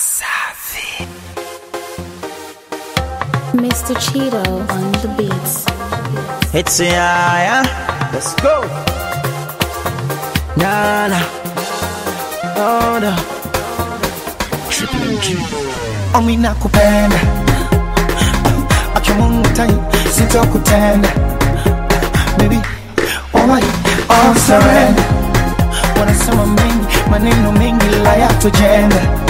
Safi. Mr. Cheeto on the beats. It's yeah, yeah. Let's go. Nah, nah. Oh, no. Omi nakupenda Akimungu tai sitokutenda Baby, alright, all surrender Wanasema mengi, maneno mengi la yatojenga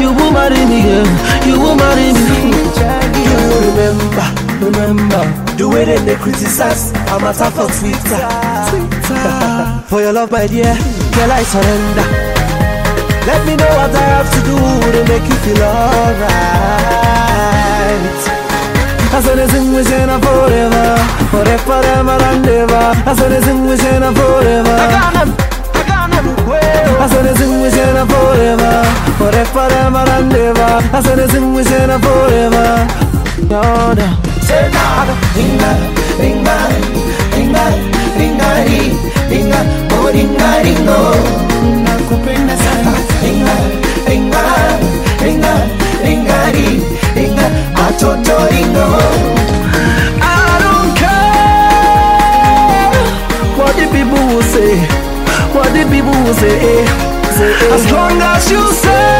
you will marry me, yeah. you will marry me. You remember, remember the way that they criticize. I'm a tough for Twitter. Twitter. For your love, my dear, girl, I surrender. Let me know what I have to do to make you feel alright. I said this thing we say na forever, forever, forever and ever. I said this thing we say na forever. Forever, forever and ever. I said this thing we say forever. No, no. Tena, ringa, ringa, ringa, ringa, ri, ringa, oh ringa, ringo. Nakupenda sana. Ringa, ringa, ringa, ringa, ri, ringa, atoto ringo. I don't care what the people will say, what the people will say as long as you say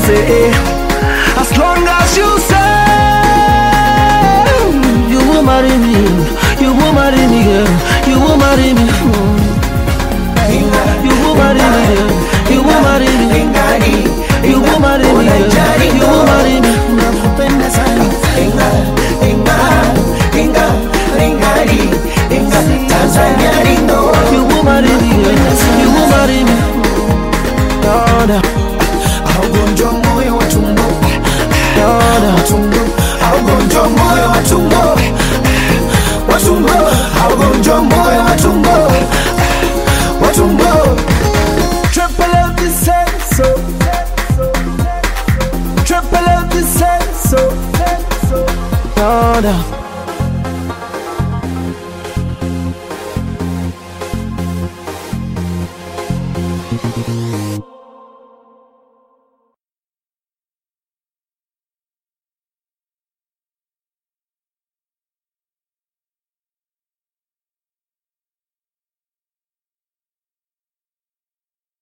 say. As long as you say you will marry me, you will marry me, girl, you will marry me. You will marry me, girl, you will marry me. You will marry me, girl, you will marry me. Tanzania ringo. You will marry me, you will marry me. No, ugonjwa moyo wa tumbo wa tumbo, ugonjwa moyo wa tumbo wa tumbo. Triple out